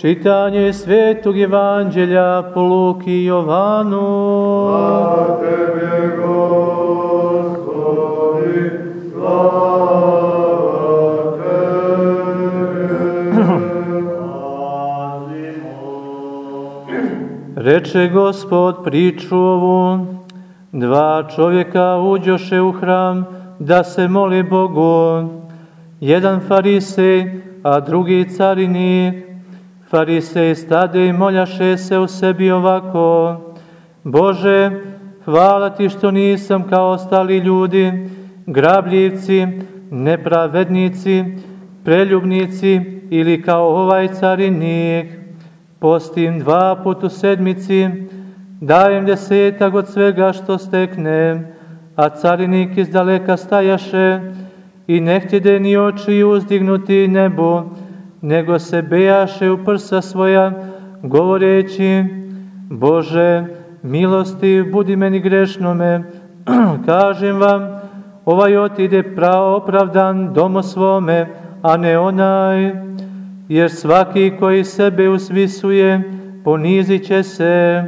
Čitanje svetog evanđelja po Luki Jovanu. Slava Tebe, Gospodi, slava Reče Gospod priču ovu, dva čovjeka uđoše u hram da se moli Bogu, jedan farisej, a drugi carinik. Farisej stade i moljaše se u sebi ovako, Bože, hvala ti što nisam kao ostali ljudi, grabljivci, nepravednici, preljubnici ili kao ovaj carinik. Postim dva put u sedmici, dajem desetak od svega što steknem, a carinik iz daleka stajaše i ne htjede ni oči uzdignuti nebu, nego se bejaše u prsa svoja, govoreći, Bože, milosti, budi meni grešnome, kažem vam, ovaj otide pravo opravdan domo svome, a ne onaj, jer svaki koji sebe usvisuje, ponizit će se,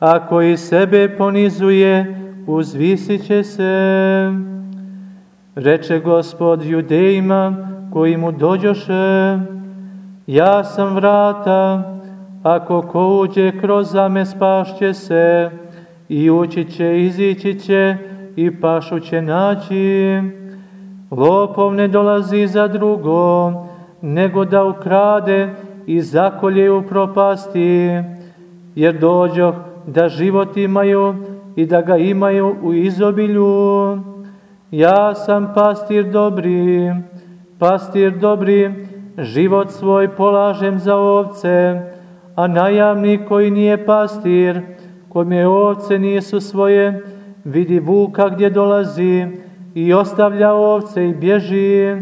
a koji sebe ponizuje, uzvisit će se. Reče gospod judejima koji mu dođoše, ja sam vrata, ako ko uđe kroz zame spašće se, i ući će, izići će, i pašu će naći. Lopov ne dolazi za drugo, nego da ukrade i zakolje u propasti, jer dođoh da život imaju i da ga imaju u izobilju. Ja sam pastir dobri, pastir dobri, život svoj polažem za ovce, a najamnik koji nije pastir, kome ovce nisu svoje, vidi vuka gdje dolazi i ostavlja ovce i bježi,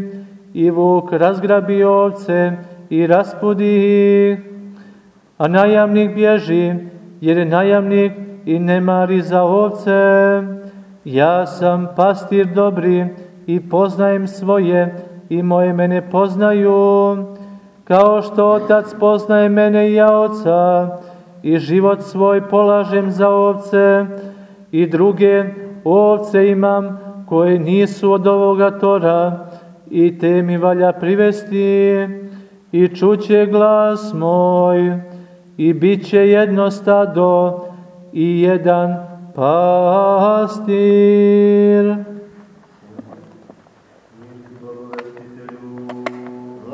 i vuk razgrabi ovce i raspudi ih, a najamnik bježi, jer je najamnik i ne mari za ovce. Ja sam pastir dobri i poznajem svoje i moje mene poznaju, kao što otac poznaje mene i ja oca, i život svoj polažem za ovce, i druge ovce imam koje nisu od ovoga tora, i te mi valja privesti, i čuće glas moj, i bit će jedno stado i jedan pastir. Slava Tebe, Gospodi, slava Tebe. ime Oca i Sina, Svetoga Duha. Evo,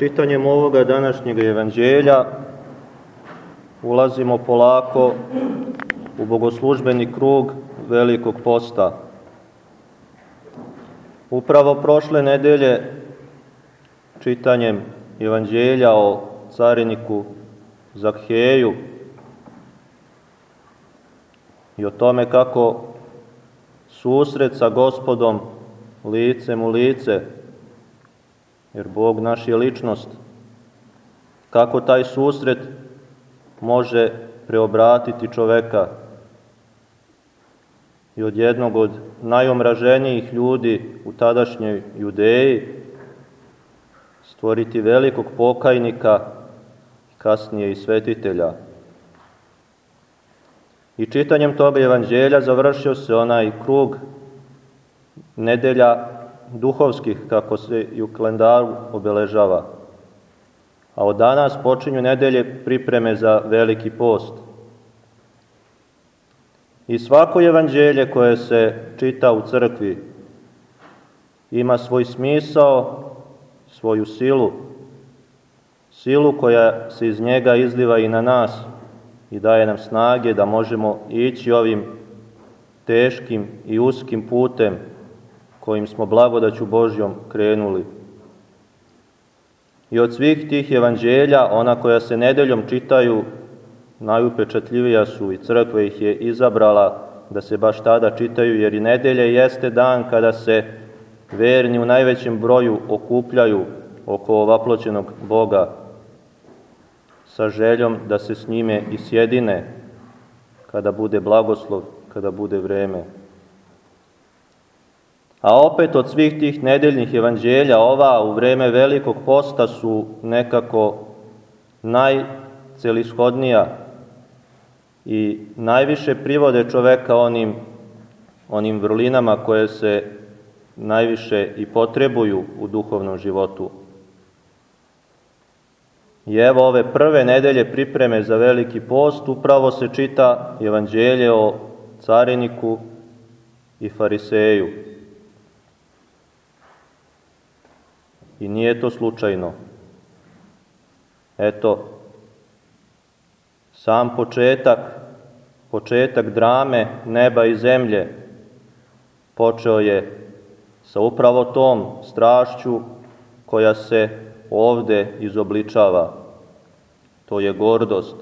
čitanjem ovoga današnjeg evanđelja ulazimo polako u bogoslužbeni krug velikog posta. Upravo prošle nedelje čitanjem evanđelja o cariniku Zakheju i o tome kako susret sa gospodom licem u lice, jer Bog naš je ličnost, kako taj susret može preobratiti čoveka i od jednog od najomraženijih ljudi u tadašnjoj Judeji stvoriti velikog pokajnika, kasnije i svetitelja. I čitanjem toga evanđelja završio se onaj krug nedelja duhovskih, kako se i u kalendaru obeležava. A od danas počinju nedelje pripreme za veliki post. I svako evanđelje koje se čita u crkvi ima svoj smisao, svoju silu, silu koja se iz njega izliva i na nas i daje nam snage da možemo ići ovim teškim i uskim putem kojim smo blagodaću Božjom krenuli. I od svih tih evanđelja, ona koja se nedeljom čitaju, najupečatljivija su i crkva ih je izabrala da se baš tada čitaju, jer i nedelje jeste dan kada se verni u najvećem broju okupljaju oko ovaploćenog Boga sa željom da se s njime i sjedine kada bude blagoslov, kada bude vreme. A opet od svih tih nedeljnih evanđelja ova u vreme velikog posta su nekako najcelishodnija i najviše privode čoveka onim, onim vrlinama koje se najviše i potrebuju u duhovnom životu. I evo ove prve nedelje pripreme za veliki post upravo se čita evanđelje o cariniku i fariseju. I nije to slučajno. Eto, sam početak, početak drame neba i zemlje počeo je sa upravo tom strašću koja se ovde izobličava. To je gordost.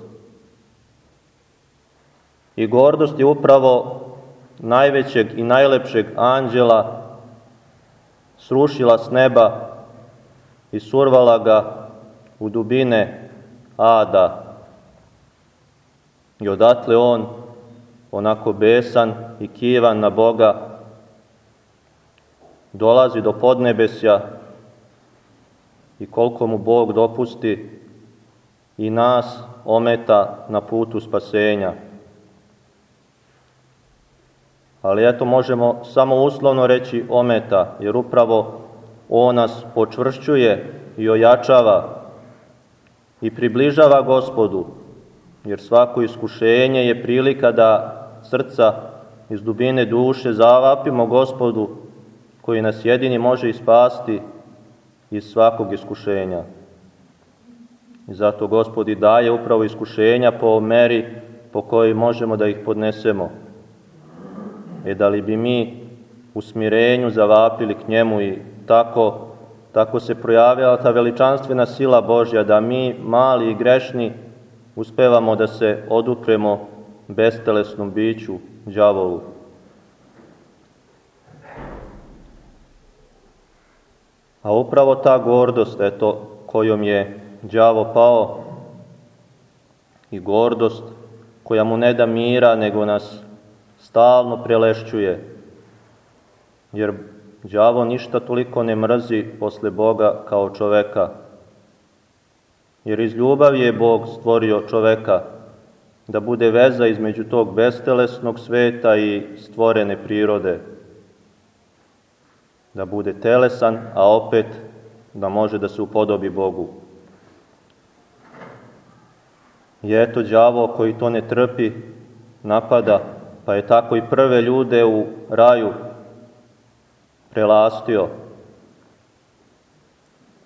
I gordost je upravo najvećeg i najlepšeg anđela srušila s neba i survala ga u dubine ada. I odatle on, onako besan i kivan na Boga, dolazi do podnebesja i koliko mu Bog dopusti i nas ometa na putu spasenja. Ali eto možemo samo uslovno reći ometa, jer upravo on nas počvršćuje i ojačava i približava gospodu, jer svako iskušenje je prilika da srca iz dubine duše zavapimo gospodu koji nas jedini može ispasti iz svakog iskušenja. I zato gospodi daje upravo iskušenja po meri po kojoj možemo da ih podnesemo. E da li bi mi u smirenju zavapili k njemu i tako, tako se projavila ta veličanstvena sila Božja da mi, mali i grešni, uspevamo da se odupremo bestelesnom biću, đavolu. A upravo ta gordost, eto, kojom je đavo pao i gordost koja mu ne da mira, nego nas stalno prelešćuje. Jer đavo ništa toliko ne mrzi posle Boga kao čoveka. Jer iz ljubavi je Bog stvorio čoveka da bude veza između tog bestelesnog sveta i stvorene prirode. Da bude telesan, a opet da može da se upodobi Bogu. I eto đavo koji to ne trpi, napada, pa je tako i prve ljude u raju prelastio.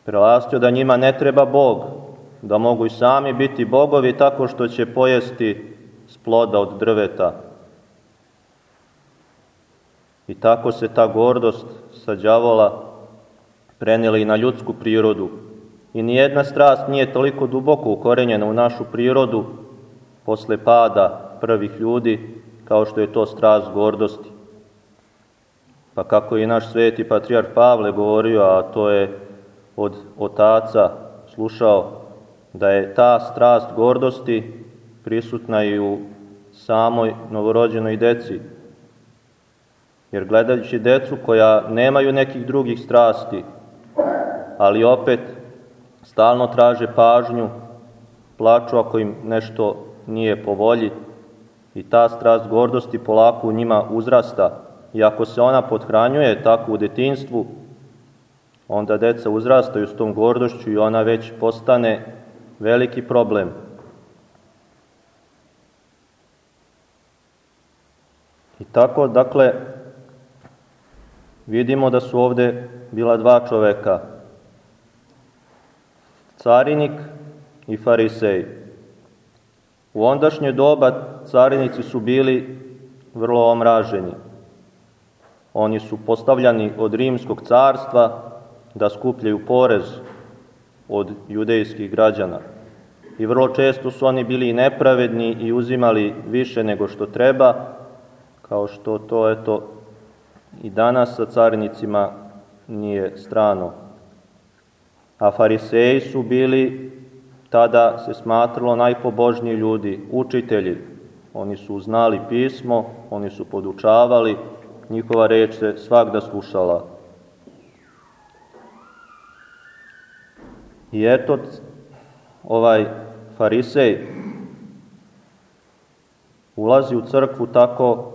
Prelastio da njima ne treba Bog, da mogu i sami biti bogovi tako što će pojesti s ploda od drveta. I tako se ta gordost sa đavola prenela i na ljudsku prirodu, I nijedna strast nije toliko duboko ukorenjena u našu prirodu posle pada prvih ljudi kao što je to strast gordosti. Pa kako je naš sveti patrijar Pavle govorio, a to je od otaca slušao, da je ta strast gordosti prisutna i u samoj novorođenoj deci. Jer gledajući decu koja nemaju nekih drugih strasti, ali opet Stalno traže pažnju, plaču ako im nešto nije po volji i ta strast gordosti polako u njima uzrasta. I ako se ona podhranjuje tako u detinstvu, onda deca uzrastaju s tom gordošću i ona već postane veliki problem. I tako, dakle, vidimo da su ovde bila dva čoveka, carinik i farisej. U ondašnje doba carinici su bili vrlo omraženi. Oni su postavljani od rimskog carstva da skupljaju porez od judejskih građana. i vrlo često su oni bili nepravedni i uzimali više nego što treba, kao što to eto i danas sa carinicima nije strano. A fariseji su bili tada se smatralo najpobožniji ljudi, učitelji. Oni su znali pismo, oni su podučavali, njihova reč se svakda slušala. I eto, ovaj farisej ulazi u crkvu tako,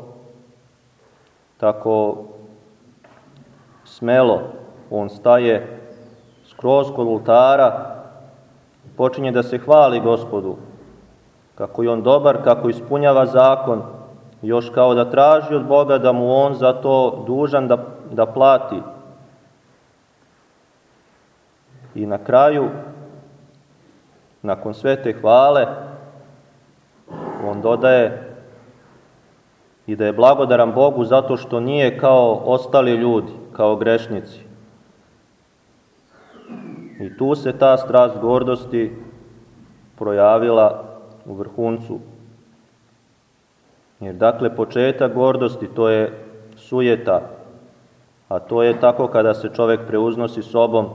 tako smelo. On staje skroz kod ultara, počinje da se hvali gospodu, kako je on dobar, kako ispunjava zakon, još kao da traži od Boga da mu on za to dužan da, da plati. I na kraju, nakon sve te hvale, on dodaje i da je blagodaran Bogu zato što nije kao ostali ljudi, kao grešnici. I tu se ta strast gordosti projavila u vrhuncu. Jer dakle početak gordosti to je sujeta, a to je tako kada se čovek preuznosi sobom,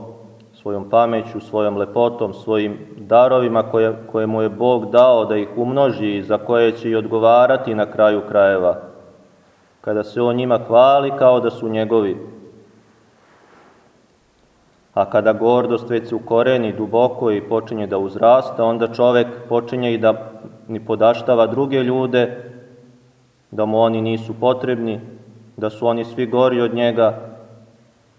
svojom pameću, svojom lepotom, svojim darovima koje, koje mu je Bog dao da ih umnoži i za koje će i odgovarati na kraju krajeva. Kada se on njima hvali kao da su njegovi. A kada gordost već se ukoreni duboko i počinje da uzrasta, onda čovek počinje i da ni podaštava druge ljude, da mu oni nisu potrebni, da su oni svi gori od njega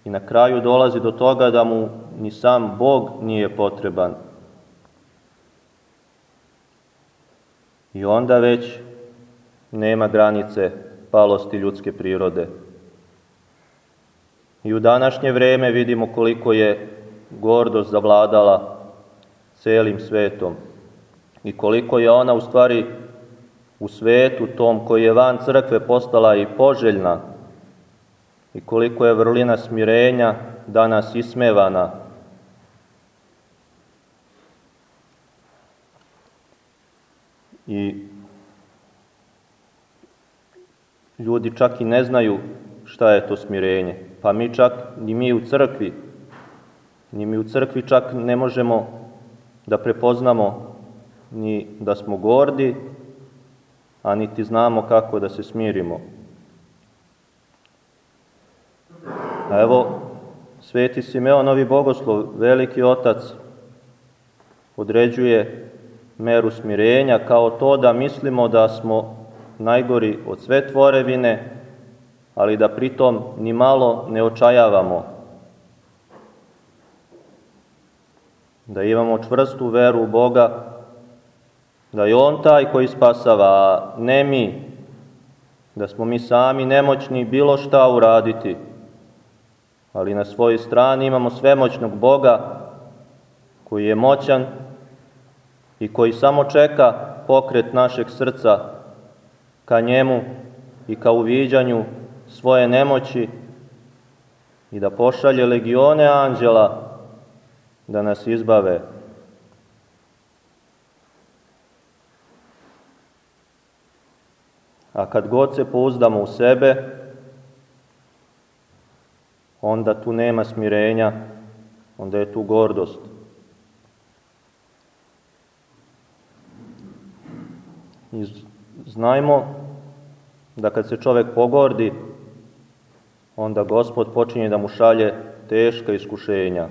i na kraju dolazi do toga da mu ni sam Bog nije potreban. I onda već nema granice palosti ljudske prirode. I u današnje vreme vidimo koliko je gordost zavladala celim svetom i koliko je ona u stvari u svetu tom koji je van crkve postala i poželjna i koliko je vrlina smirenja danas ismevana. I ljudi čak i ne znaju šta je to smirenje. Pa mi čak, ni mi u crkvi, ni mi u crkvi čak ne možemo da prepoznamo ni da smo gordi, a niti znamo kako da se smirimo. A evo, sveti Simeon, novi bogoslov, veliki otac, određuje meru smirenja kao to da mislimo da smo najgori od sve tvorevine, ali da pritom ni malo ne očajavamo. Da imamo čvrstu veru u Boga, da je On taj koji spasava, ne mi, da smo mi sami nemoćni bilo šta uraditi, ali na svojoj strani imamo svemoćnog Boga koji je moćan i koji samo čeka pokret našeg srca ka njemu i ka uviđanju svoje nemoći i da pošalje legione anđela da nas izbave. A kad god se pouzdamo u sebe, onda tu nema smirenja, onda je tu gordost. I znajmo da kad se čovek pogordi, onda gospod počinje da mu šalje teška iskušenja.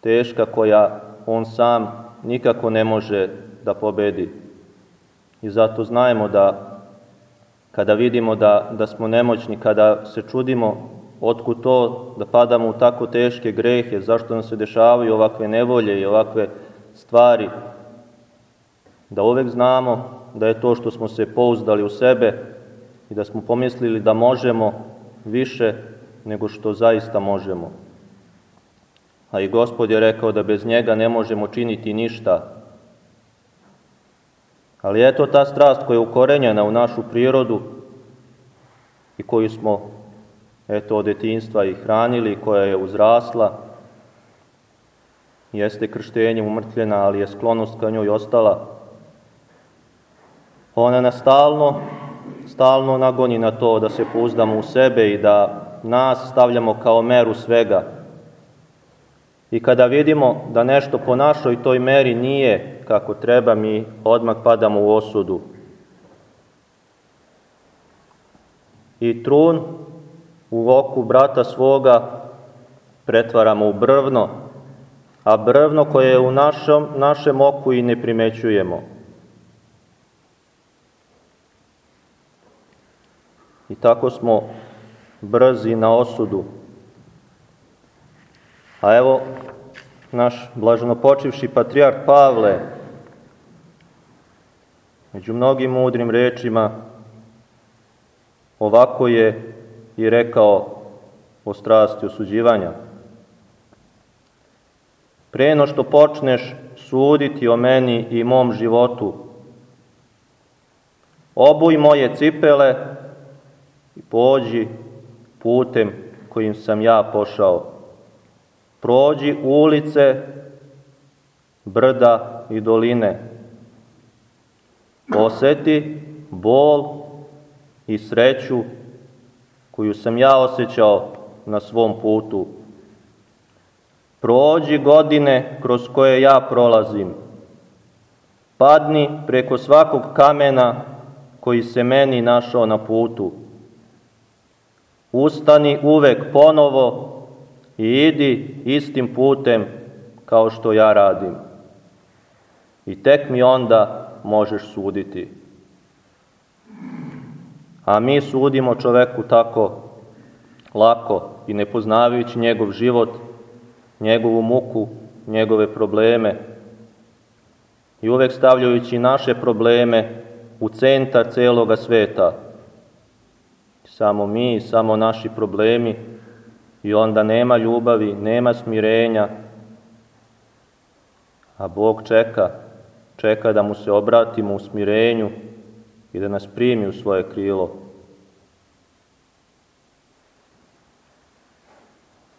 Teška koja on sam nikako ne može da pobedi. I zato znajemo da kada vidimo da, da smo nemoćni, kada se čudimo otkud to da padamo u tako teške grehe, zašto nam se dešavaju ovakve nevolje i ovakve stvari, da uvek znamo da je to što smo se pouzdali u sebe i da smo pomislili da možemo više nego što zaista možemo. A i Gospod je rekao da bez njega ne možemo činiti ništa. Ali eto ta strast koja je ukorenjena u našu prirodu i koju smo eto od detinstva i hranili, koja je uzrasla, jeste krštenjem umrtljena, ali je sklonost ka njoj ostala. Ona nas stalno, stalno nagoni na to da se pouzdamo u sebe i da nas stavljamo kao meru svega. I kada vidimo da nešto po našoj toj meri nije kako treba, mi odmah padamo u osudu. I trun u oku brata svoga pretvaramo u brvno, a brvno koje je u našem, našem oku i ne primećujemo. I tako smo brzi na osudu. A evo, naš blaženo počivši patrijarh Pavle, među mnogim mudrim rečima, ovako je i rekao o strasti osuđivanja. Preno što počneš suditi o meni i mom životu, obuj moje cipele i pođi putem kojim sam ja pošao. Prođi ulice, brda i doline. Oseti bol i sreću koju sam ja osjećao na svom putu. Prođi godine kroz koje ja prolazim. Padni preko svakog kamena koji se meni našao na putu. Ustani uvek ponovo i idi istim putem kao što ja radim. I tek mi onda možeš suditi. A mi sudimo čoveku tako lako i ne poznavajući njegov život, njegovu muku, njegove probleme i uvek stavljajući naše probleme u centar celoga sveta. Samo mi, samo naši problemi i onda nema ljubavi, nema smirenja, a Bog čeka, čeka da mu se obratimo u smirenju i da nas primi u svoje krilo.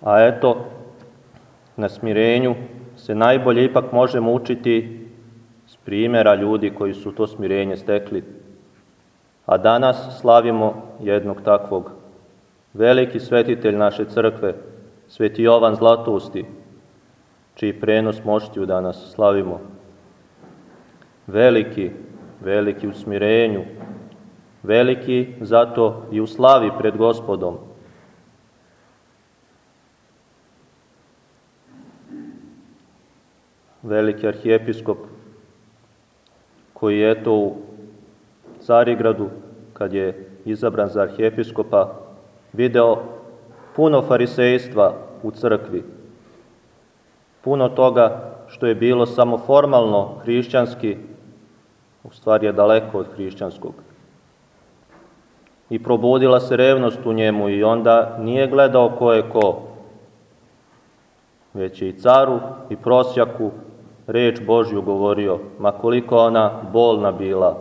A eto, na smirenju se najbolje ipak možemo učiti s primjera ljudi koji su to smirenje stekli. A danas slavimo jednog takvog. Veliki svetitelj naše crkve, sveti Jovan Zlatusti, čiji prenos moštiju danas slavimo. Veliki, veliki u smirenju, veliki zato i u slavi pred gospodom, veliki arhijepiskop, koji je to u Carigradu, kad je izabran za arhijepiskopa, video puno farisejstva u crkvi, puno toga što je bilo samo formalno hrišćanski, u stvari je daleko od hrišćanskog. I probudila se revnost u njemu i onda nije gledao ko je ko, već je i caru i prosjaku reč Božju govorio, ma koliko ona bolna bila.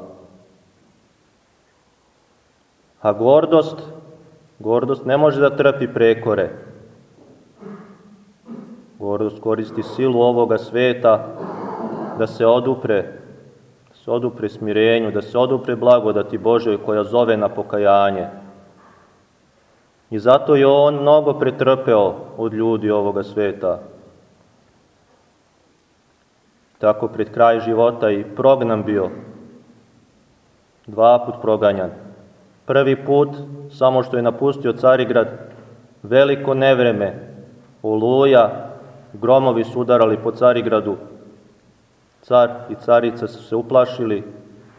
A gordost, gordost ne može da trpi prekore. Gordost koristi silu ovoga sveta da se odupre, da se odupre smirenju, da se odupre blagodati Božoj koja zove na pokajanje. I zato je on mnogo pretrpeo od ljudi ovoga sveta tako pred kraj života i prognan bio, dva put proganjan. Prvi put, samo što je napustio Carigrad, veliko nevreme, oluja, gromovi su udarali po Carigradu. Car i carica su se uplašili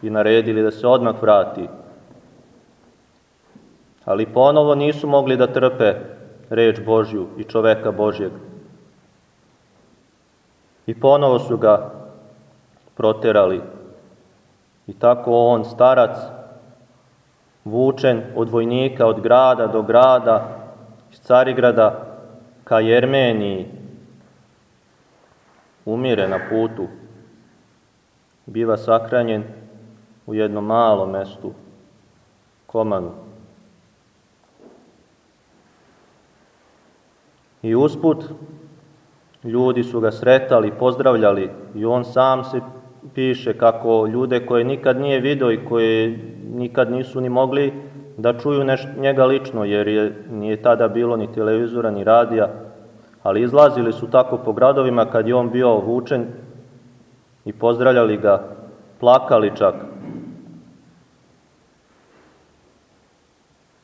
i naredili da se odmah vrati. Ali ponovo nisu mogli da trpe reč Božju i čoveka Božjeg. I ponovo su ga proterali. I tako on, starac, vučen od vojnika od grada do grada, iz Carigrada ka Jermeniji, umire na putu, biva sakranjen u jednom malom mestu, Komanu. I usput ljudi su ga sretali, pozdravljali i on sam se piše kako ljude koje nikad nije video i koje nikad nisu ni mogli da čuju neš, njega lično, jer je, nije tada bilo ni televizora, ni radija, ali izlazili su tako po gradovima kad je on bio vučen i pozdravljali ga, plakali čak.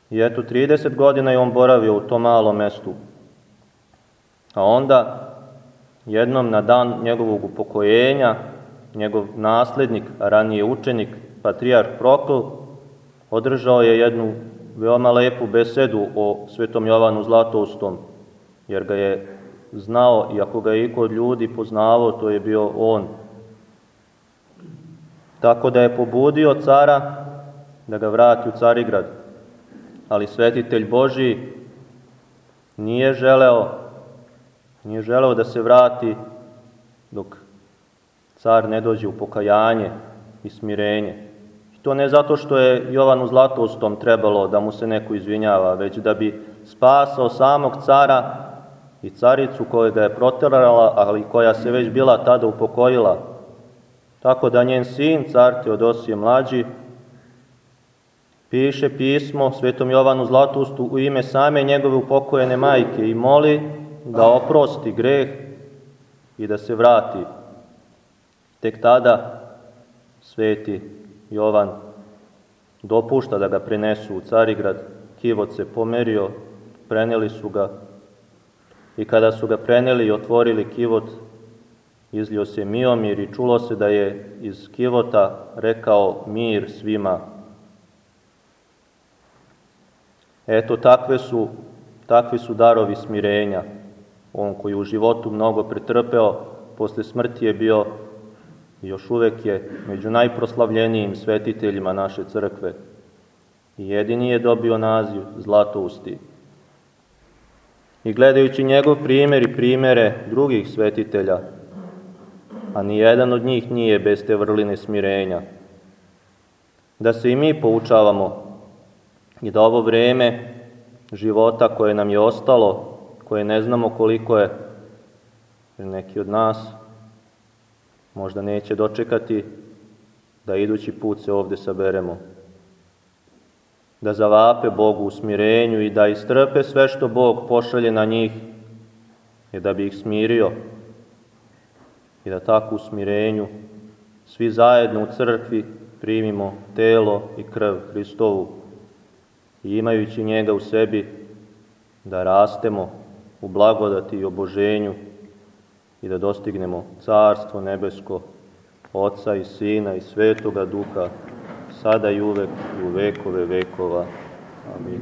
I eto, 30 godina je on boravio u tom malom mestu. A onda, jednom na dan njegovog upokojenja, njegov naslednik, ranije učenik, patrijarh Prokl, održao je jednu veoma lepu besedu o svetom Jovanu Zlatoustom, jer ga je znao i ako ga je i kod ljudi poznavao, to je bio on. Tako da je pobudio cara da ga vrati u Carigrad. Ali svetitelj Boži nije želeo, nije želeo da se vrati dok car ne dođe u pokajanje i smirenje. To ne zato što je Jovanu Zlatostom trebalo da mu se neko izvinjava, već da bi spasao samog cara i caricu koja ga je proterala, ali koja se već bila tada upokojila. Tako da njen sin, car Teodosije mlađi, piše pismo svetom Jovanu Zlatustu u ime same njegove upokojene majke i moli da oprosti greh i da se vrati. Tek tada sveti Jovan dopušta da ga prenesu u Carigrad, Kivot se pomerio, preneli su ga i kada su ga preneli i otvorili Kivot, izlio se Miomir i čulo se da je iz Kivota rekao mir svima. Eto, takve su, takvi su darovi smirenja. On koji u životu mnogo pretrpeo, posle smrti je bio i još uvek je među najproslavljenijim svetiteljima naše crkve. I jedini je dobio naziv Zlatousti. I gledajući njegov primer i primere drugih svetitelja, a ni jedan od njih nije bez te vrline smirenja, da se i mi poučavamo i da ovo vreme života koje nam je ostalo, koje ne znamo koliko je, neki od nas možda neće dočekati da idući put se ovde saberemo. Da zavape Bogu u smirenju i da istrpe sve što Bog pošalje na njih i da bi ih smirio i da tako u smirenju svi zajedno u crkvi primimo telo i krv Hristovu i imajući njega u sebi da rastemo u blagodati i oboženju i da dostignemo carstvo nebesko, Oca i Sina i Svetoga Duha, sada i uvek i u vekove vekova. Amin.